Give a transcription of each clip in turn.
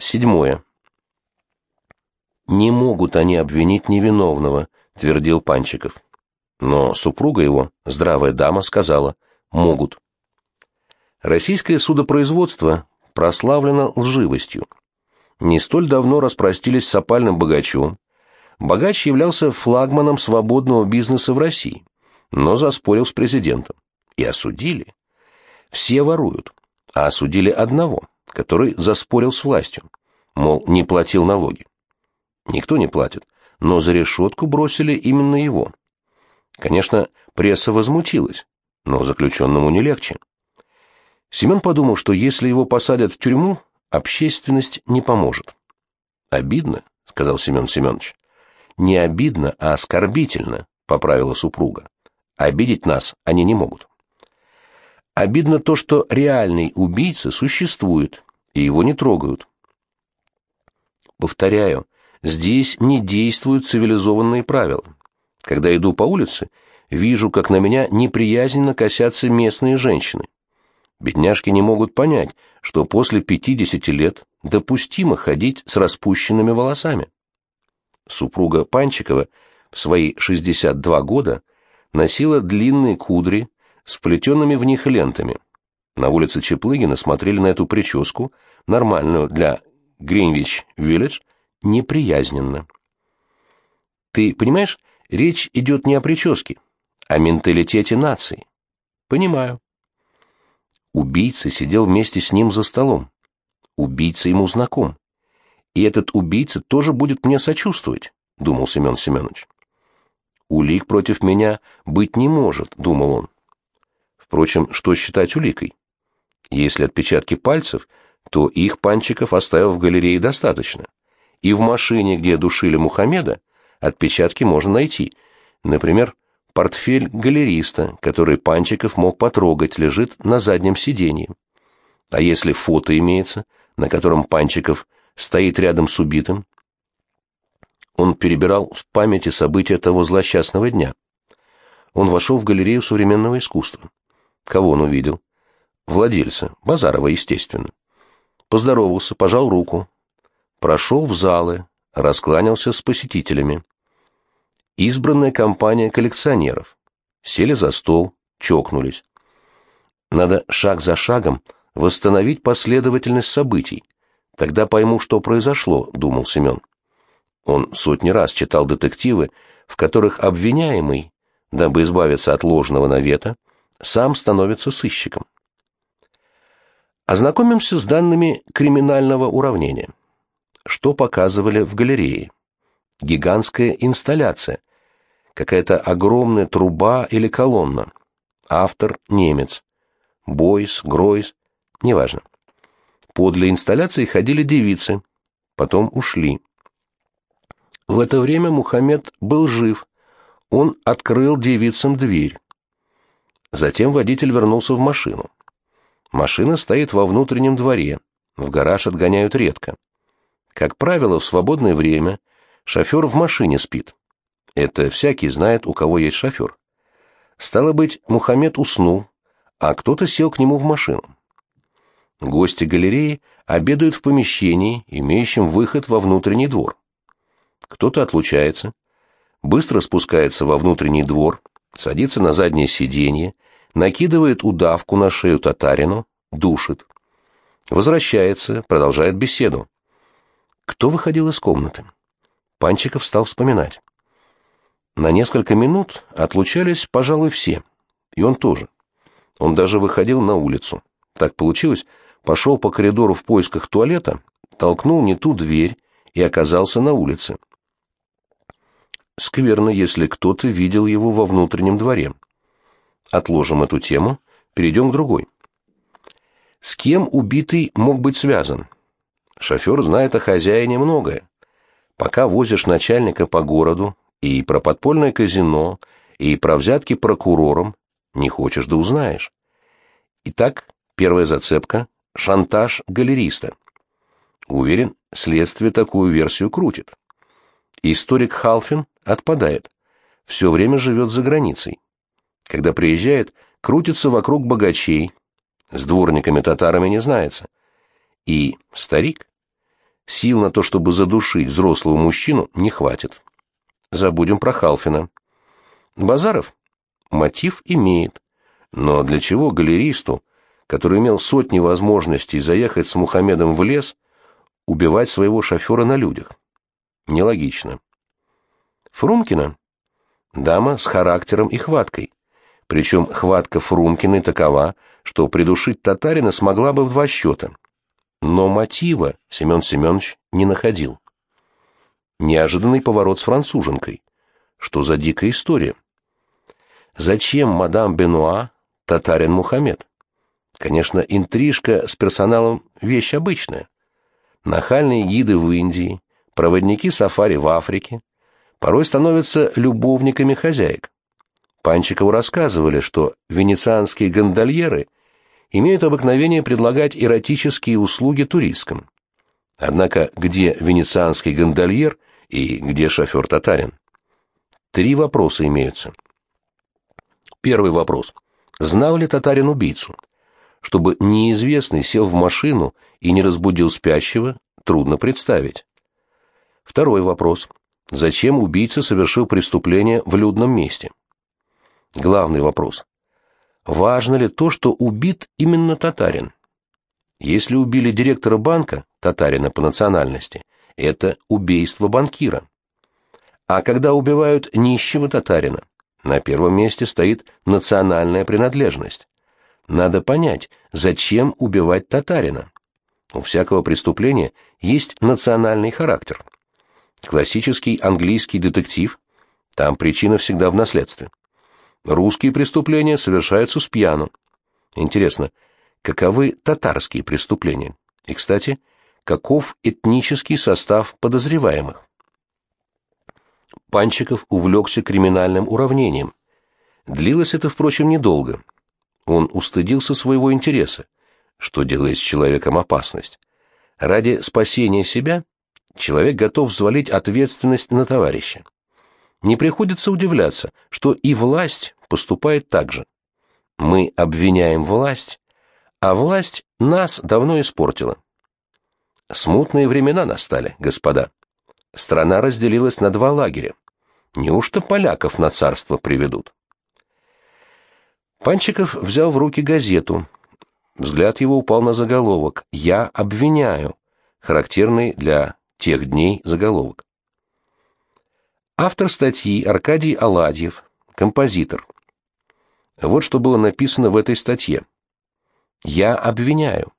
Седьмое. «Не могут они обвинить невиновного», — твердил Панчиков. Но супруга его, здравая дама, сказала «могут». Российское судопроизводство прославлено лживостью. Не столь давно распростились с опальным богачом. Богач являлся флагманом свободного бизнеса в России, но заспорил с президентом. И осудили. Все воруют, а осудили одного, который заспорил с властью, мол, не платил налоги. Никто не платит, но за решетку бросили именно его. Конечно, пресса возмутилась, но заключенному не легче. Семен подумал, что если его посадят в тюрьму, общественность не поможет. «Обидно», — сказал Семен Семенович. «Не обидно, а оскорбительно», — поправила супруга. «Обидеть нас они не могут». Обидно то, что реальный убийца существует, и его не трогают. Повторяю, здесь не действуют цивилизованные правила. Когда иду по улице, вижу, как на меня неприязненно косятся местные женщины. Бедняжки не могут понять, что после 50 лет допустимо ходить с распущенными волосами. Супруга Панчикова в свои 62 года носила длинные кудри с плетенными в них лентами. На улице Чеплыгина смотрели на эту прическу, нормальную для Гринвич-Виллидж, неприязненно. Ты понимаешь, речь идет не о прическе, а о менталитете нации. Понимаю. Убийца сидел вместе с ним за столом. Убийца ему знаком. И этот убийца тоже будет мне сочувствовать, думал Семен Семенович. Улик против меня быть не может, думал он. Впрочем, что считать уликой? Если отпечатки пальцев, то их Панчиков оставил в галерее достаточно. И в машине, где душили Мухаммеда, отпечатки можно найти. Например, портфель галериста, который Панчиков мог потрогать, лежит на заднем сиденье. А если фото имеется, на котором Панчиков стоит рядом с убитым? Он перебирал в памяти события того злосчастного дня. Он вошел в галерею современного искусства. Кого он увидел? Владельца, Базарова, естественно. Поздоровался, пожал руку. Прошел в залы, раскланялся с посетителями. Избранная компания коллекционеров. Сели за стол, чокнулись. Надо шаг за шагом восстановить последовательность событий. Тогда пойму, что произошло, думал Семен. Он сотни раз читал детективы, в которых обвиняемый, дабы избавиться от ложного навета, сам становится сыщиком. Ознакомимся с данными криминального уравнения. Что показывали в галерее? Гигантская инсталляция. Какая-то огромная труба или колонна. Автор – немец. Бойс, Гройс, неважно. Подле инсталляции ходили девицы, потом ушли. В это время Мухаммед был жив. Он открыл девицам дверь. Затем водитель вернулся в машину. Машина стоит во внутреннем дворе, в гараж отгоняют редко. Как правило, в свободное время шофер в машине спит. Это всякий знает, у кого есть шофер. Стало быть, Мухаммед уснул, а кто-то сел к нему в машину. Гости галереи обедают в помещении, имеющем выход во внутренний двор. Кто-то отлучается, быстро спускается во внутренний двор, садится на заднее сиденье, накидывает удавку на шею татарину, душит. Возвращается, продолжает беседу. Кто выходил из комнаты? Панчиков стал вспоминать. На несколько минут отлучались, пожалуй, все. И он тоже. Он даже выходил на улицу. Так получилось, пошел по коридору в поисках туалета, толкнул не ту дверь и оказался на улице. Скверно, если кто-то видел его во внутреннем дворе. Отложим эту тему, перейдем к другой. С кем убитый мог быть связан? Шофер знает о хозяине многое. Пока возишь начальника по городу, и про подпольное казино, и про взятки прокурором, не хочешь да узнаешь. Итак, первая зацепка – шантаж галериста. Уверен, следствие такую версию крутит. Историк Халфин отпадает. Все время живет за границей. Когда приезжает, крутится вокруг богачей. С дворниками-татарами не знается. И старик. сил на то, чтобы задушить взрослого мужчину, не хватит. Забудем про Халфина. Базаров? Мотив имеет. Но для чего галеристу, который имел сотни возможностей заехать с Мухаммедом в лес, убивать своего шофера на людях? Нелогично. Фрумкина? Дама с характером и хваткой. Причем хватка Фрумкиной такова, что придушить татарина смогла бы в два счета. Но мотива Семен Семенович не находил. Неожиданный поворот с француженкой. Что за дикая история? Зачем мадам Бенуа татарин Мухаммед? Конечно, интрижка с персоналом – вещь обычная. Нахальные гиды в Индии, проводники сафари в Африке порой становятся любовниками хозяек. Панчикову рассказывали, что венецианские гондольеры имеют обыкновение предлагать эротические услуги туристкам. Однако где венецианский гондольер и где шофер-татарин? Три вопроса имеются. Первый вопрос. Знал ли татарин убийцу? Чтобы неизвестный сел в машину и не разбудил спящего, трудно представить. Второй вопрос. Зачем убийца совершил преступление в людном месте? Главный вопрос. Важно ли то, что убит именно татарин? Если убили директора банка, татарина по национальности, это убийство банкира. А когда убивают нищего татарина, на первом месте стоит национальная принадлежность. Надо понять, зачем убивать татарина. У всякого преступления есть национальный характер. Классический английский детектив, там причина всегда в наследстве. Русские преступления совершаются с пьяну. Интересно, каковы татарские преступления? И, кстати, каков этнический состав подозреваемых? Панчиков увлекся криминальным уравнением. Длилось это, впрочем, недолго. Он устыдился своего интереса, что делает с человеком опасность. Ради спасения себя человек готов взвалить ответственность на товарища не приходится удивляться, что и власть поступает так же. Мы обвиняем власть, а власть нас давно испортила. Смутные времена настали, господа. Страна разделилась на два лагеря. Неужто поляков на царство приведут? Панчиков взял в руки газету. Взгляд его упал на заголовок «Я обвиняю», характерный для тех дней заголовок. Автор статьи Аркадий Аладьев, композитор. Вот что было написано в этой статье. «Я обвиняю.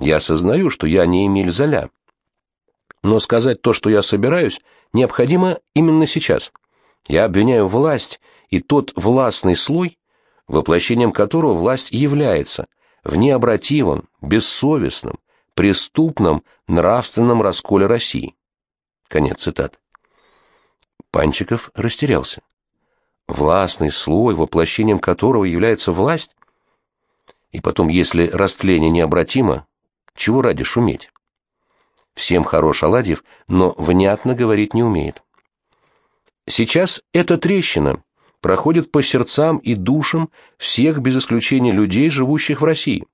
Я осознаю, что я не Эмиль Золя. Но сказать то, что я собираюсь, необходимо именно сейчас. Я обвиняю власть и тот властный слой, воплощением которого власть является, в необратимом, бессовестном, преступном, нравственном расколе России». Конец цитаты. Панчиков растерялся. Властный слой, воплощением которого является власть? И потом, если растление необратимо, чего ради шуметь? Всем хорош Аладьев, но внятно говорить не умеет. Сейчас эта трещина проходит по сердцам и душам всех без исключения людей, живущих в России.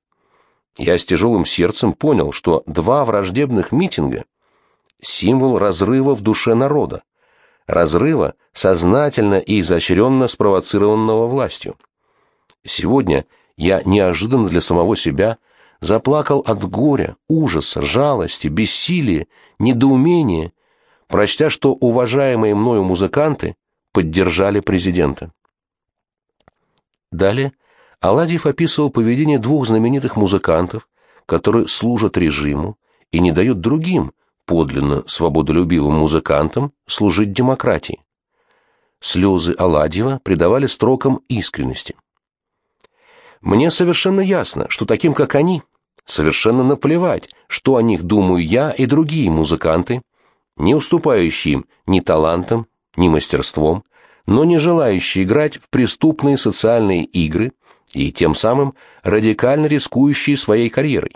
Я с тяжелым сердцем понял, что два враждебных митинга – символ разрыва в душе народа, разрыва, сознательно и изощренно спровоцированного властью. Сегодня я неожиданно для самого себя заплакал от горя, ужаса, жалости, бессилия, недоумения, прочтя, что уважаемые мною музыканты поддержали президента. Далее Аладьев описывал поведение двух знаменитых музыкантов, которые служат режиму и не дают другим, подлинно свободолюбивым музыкантам служить демократии. Слезы Аладьева придавали строкам искренности. Мне совершенно ясно, что таким, как они, совершенно наплевать, что о них думаю я и другие музыканты, не уступающие им ни талантом, ни мастерством, но не желающие играть в преступные социальные игры и тем самым радикально рискующие своей карьерой.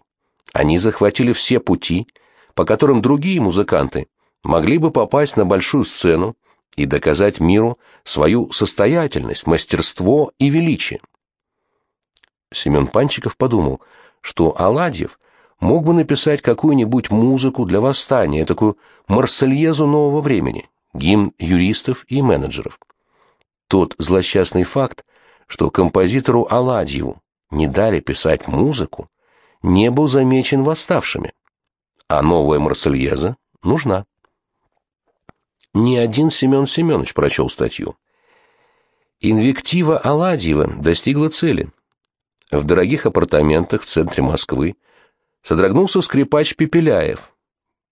Они захватили все пути, по которым другие музыканты могли бы попасть на большую сцену и доказать миру свою состоятельность, мастерство и величие. Семен Панчиков подумал, что Аладьев мог бы написать какую-нибудь музыку для восстания, такую марсельезу нового времени, гимн юристов и менеджеров. Тот злосчастный факт, что композитору Аладьеву не дали писать музыку, не был замечен восставшими. А новая марсельеза нужна. Ни один Семен Семенович прочел статью. Инвектива Аладьева достигла цели. В дорогих апартаментах в центре Москвы содрогнулся скрипач Пепеляев.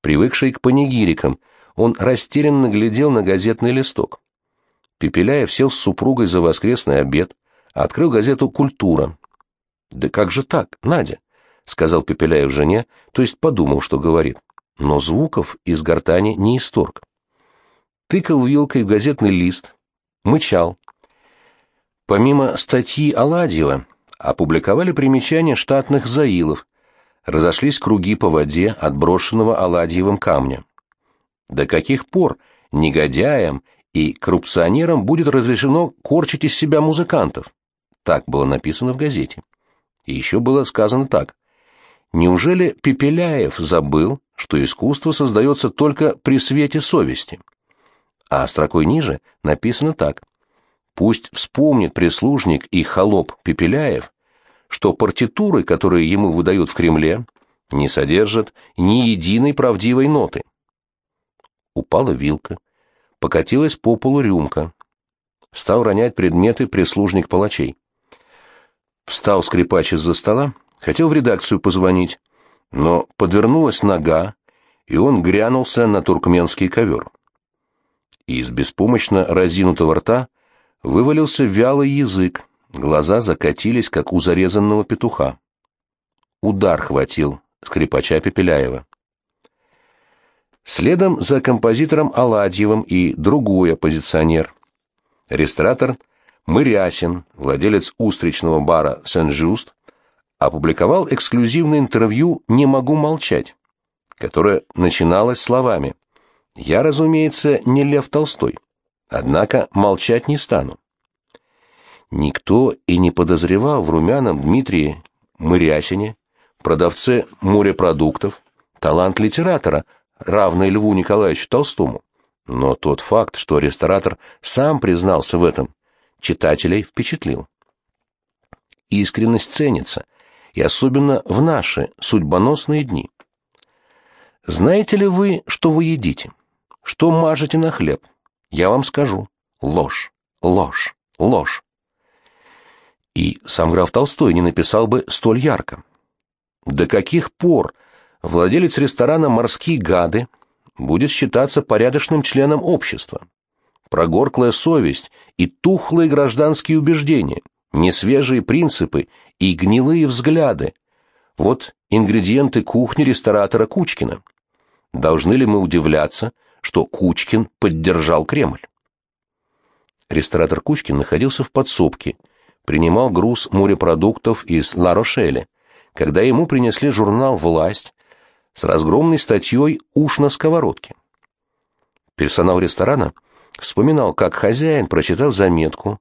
Привыкший к панигирикам, он растерянно глядел на газетный листок. Пепеляев сел с супругой за воскресный обед, открыл газету «Культура». «Да как же так, Надя?» — сказал Пепеляев жене, то есть подумал, что говорит. Но звуков из гортани не исторг. Тыкал вилкой в газетный лист, мычал. Помимо статьи Аладьева, опубликовали примечания штатных заилов, разошлись круги по воде от брошенного Аладьевым камня. До каких пор негодяям и коррупционерам будет разрешено корчить из себя музыкантов? Так было написано в газете. И еще было сказано так. Неужели Пепеляев забыл, что искусство создается только при свете совести? А строкой ниже написано так. Пусть вспомнит прислужник и холоп Пепеляев, что партитуры, которые ему выдают в Кремле, не содержат ни единой правдивой ноты. Упала вилка, покатилась по полу рюмка. Стал ронять предметы прислужник палачей. Встал скрипач из-за стола, хотел в редакцию позвонить, но подвернулась нога, и он грянулся на туркменский ковер. Из беспомощно разинутого рта вывалился вялый язык, глаза закатились, как у зарезанного петуха. Удар хватил скрипача Пепеляева. Следом за композитором Аладьевым и другой оппозиционер. Ресторатор Мырясин, владелец устричного бара «Сен-Жуст», опубликовал эксклюзивное интервью «Не могу молчать», которое начиналось словами «Я, разумеется, не Лев Толстой». Однако молчать не стану. Никто и не подозревал в румяном Дмитрии Мырясине, продавце морепродуктов, талант литератора, равный Льву Николаевичу Толстому. Но тот факт, что ресторатор сам признался в этом, читателей впечатлил. Искренность ценится, и особенно в наши судьбоносные дни. Знаете ли вы, что вы едите? Что мажете на хлеб? Я вам скажу. Ложь, ложь, ложь. И сам граф Толстой не написал бы столь ярко. До каких пор владелец ресторана «Морские гады» будет считаться порядочным членом общества? Прогорклая совесть и тухлые гражданские убеждения, несвежие принципы и гнилые взгляды. Вот ингредиенты кухни ресторатора Кучкина. Должны ли мы удивляться, что Кучкин поддержал Кремль. Ресторатор Кучкин находился в подсобке, принимал груз морепродуктов из Ла-Рошеля, когда ему принесли журнал «Власть» с разгромной статьей «Уж на сковородке». Персонал ресторана вспоминал, как хозяин, прочитав заметку,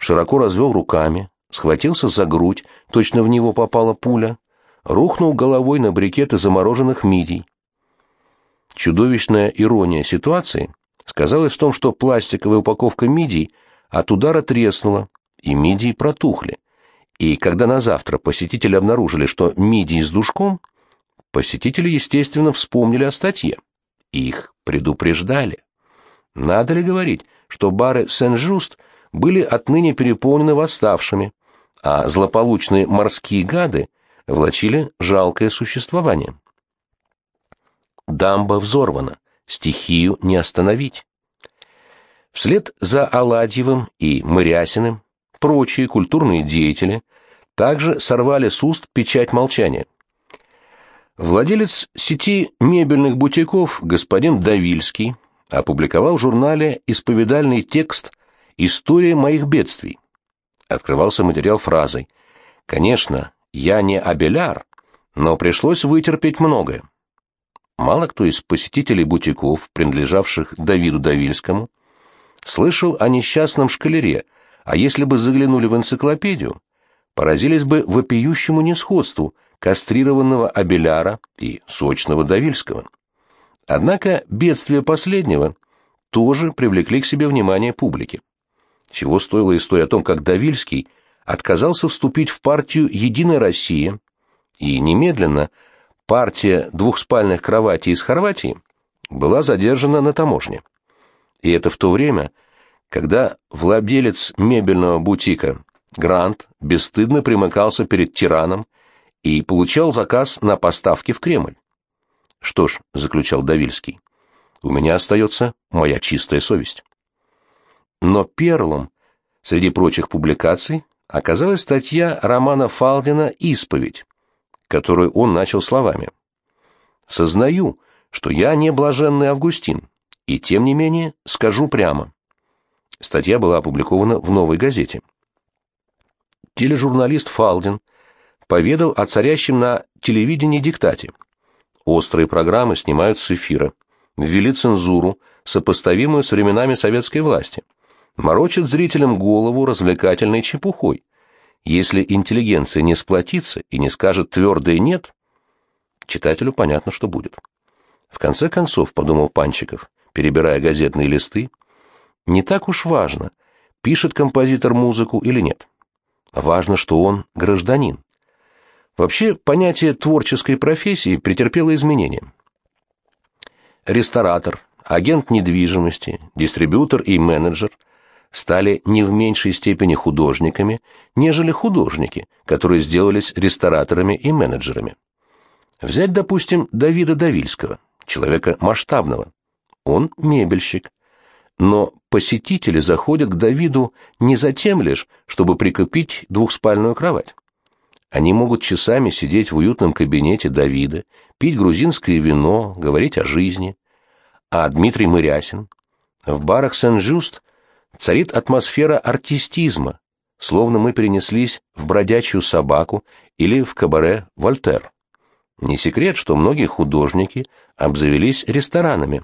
широко развел руками, схватился за грудь, точно в него попала пуля, рухнул головой на брикеты замороженных мидий, Чудовищная ирония ситуации сказалась в том, что пластиковая упаковка мидий от удара треснула, и мидии протухли. И когда на завтра посетители обнаружили, что мидии с душком, посетители, естественно, вспомнили о статье. Их предупреждали. Надо ли говорить, что бары Сен-Жуст были отныне переполнены восставшими, а злополучные морские гады влачили жалкое существование? Дамба взорвана, стихию не остановить. Вслед за Аладьевым и Мырясиным прочие культурные деятели также сорвали с уст печать молчания. Владелец сети мебельных бутиков господин Давильский опубликовал в журнале исповедальный текст «История моих бедствий». Открывался материал фразой «Конечно, я не абеляр, но пришлось вытерпеть многое». Мало кто из посетителей бутиков, принадлежавших Давиду Давильскому, слышал о несчастном шкалере, а если бы заглянули в энциклопедию, поразились бы вопиющему несходству кастрированного Абеляра и сочного Давильского. Однако бедствия последнего тоже привлекли к себе внимание публики. Чего стоила история о том, как Давильский отказался вступить в партию «Единая Россия», и немедленно партия двухспальных кроватей из Хорватии была задержана на таможне. И это в то время, когда владелец мебельного бутика Грант бесстыдно примыкался перед тираном и получал заказ на поставки в Кремль. «Что ж», — заключал Давильский, — «у меня остается моя чистая совесть». Но перлом среди прочих публикаций оказалась статья Романа Фалдина «Исповедь», которую он начал словами. «Сознаю, что я не блаженный Августин, и тем не менее скажу прямо». Статья была опубликована в «Новой газете». Тележурналист Фалдин поведал о царящем на телевидении диктате. Острые программы снимают с эфира, ввели цензуру, сопоставимую с временами советской власти – морочит зрителям голову развлекательной чепухой. Если интеллигенция не сплотится и не скажет твердое «нет», читателю понятно, что будет. В конце концов, подумал Панчиков, перебирая газетные листы, не так уж важно, пишет композитор музыку или нет. Важно, что он гражданин. Вообще, понятие творческой профессии претерпело изменения. Ресторатор, агент недвижимости, дистрибьютор и менеджер – стали не в меньшей степени художниками, нежели художники, которые сделались рестораторами и менеджерами. Взять, допустим, Давида Давильского, человека масштабного. Он мебельщик. Но посетители заходят к Давиду не за тем лишь, чтобы прикупить двухспальную кровать. Они могут часами сидеть в уютном кабинете Давида, пить грузинское вино, говорить о жизни. А Дмитрий Мырясин в барах Сен-Жюст царит атмосфера артистизма, словно мы перенеслись в бродячую собаку или в кабаре Вольтер. Не секрет, что многие художники обзавелись ресторанами.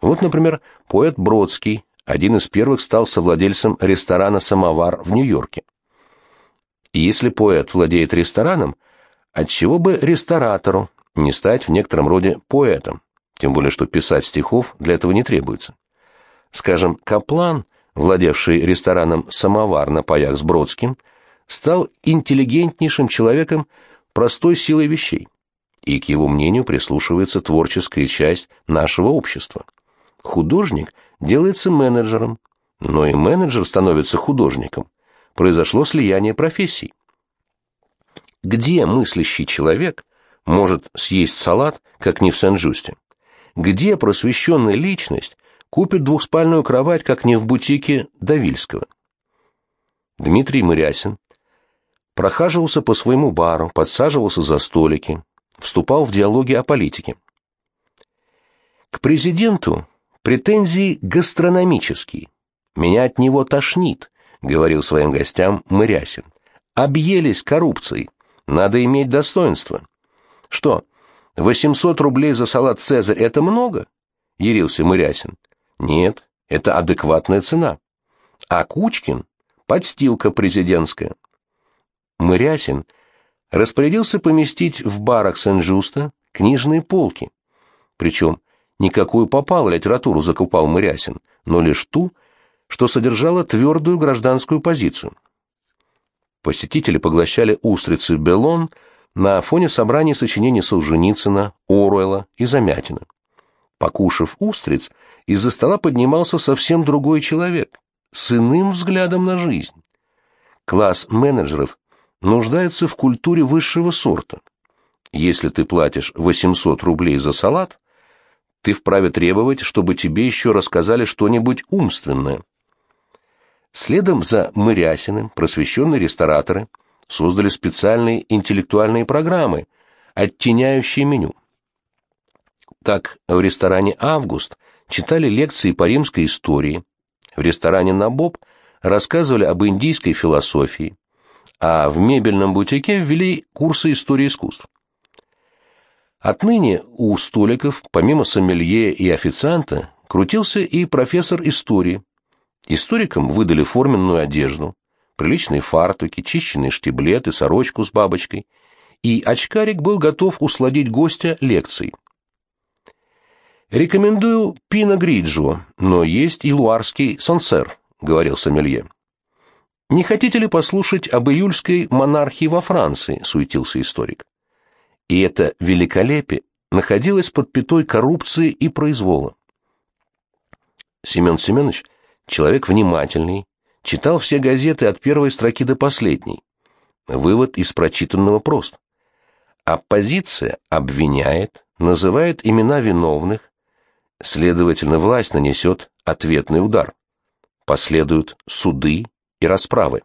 Вот, например, поэт Бродский, один из первых стал совладельцем ресторана «Самовар» в Нью-Йорке. И если поэт владеет рестораном, отчего бы ресторатору не стать в некотором роде поэтом, тем более что писать стихов для этого не требуется. Скажем, Каплан владевший рестораном «Самовар» на паях с Бродским, стал интеллигентнейшим человеком простой силой вещей, и к его мнению прислушивается творческая часть нашего общества. Художник делается менеджером, но и менеджер становится художником. Произошло слияние профессий. Где мыслящий человек может съесть салат, как не в Сен-Жусте? Где просвещенная личность купит двухспальную кровать, как не в бутике Давильского. Дмитрий Мырясин прохаживался по своему бару, подсаживался за столики, вступал в диалоги о политике. К президенту претензии гастрономические. Меня от него тошнит, говорил своим гостям Мырясин. Объелись коррупцией. Надо иметь достоинство. Что, 800 рублей за салат «Цезарь» — это много? Ярился Мырясин. Нет, это адекватная цена. А Кучкин – подстилка президентская. Мырясин распорядился поместить в барах Сен-Жуста книжные полки. Причем никакую попало литературу закупал Мырясин, но лишь ту, что содержала твердую гражданскую позицию. Посетители поглощали устрицы Белон на фоне собраний сочинений Солженицына, Оруэлла и Замятина. Покушав устриц, из-за стола поднимался совсем другой человек, с иным взглядом на жизнь. Класс менеджеров нуждается в культуре высшего сорта. Если ты платишь 800 рублей за салат, ты вправе требовать, чтобы тебе еще рассказали что-нибудь умственное. Следом за Мырясиным просвещенные рестораторы создали специальные интеллектуальные программы, оттеняющие меню. Так в ресторане «Август» читали лекции по римской истории, в ресторане «Набоб» рассказывали об индийской философии, а в мебельном бутике ввели курсы истории искусств. Отныне у столиков, помимо сомелье и официанта, крутился и профессор истории. Историкам выдали форменную одежду, приличные фартуки, чищенные штиблеты, сорочку с бабочкой, и очкарик был готов усладить гостя лекцией. «Рекомендую Пино Гриджо, но есть и луарский Сансер», — говорил сомелье. «Не хотите ли послушать об июльской монархии во Франции?» — суетился историк. И это великолепие находилось под пятой коррупции и произвола. Семен Семенович, человек внимательный, читал все газеты от первой строки до последней. Вывод из прочитанного прост. Оппозиция обвиняет, называет имена виновных, следовательно, власть нанесет ответный удар. Последуют суды и расправы.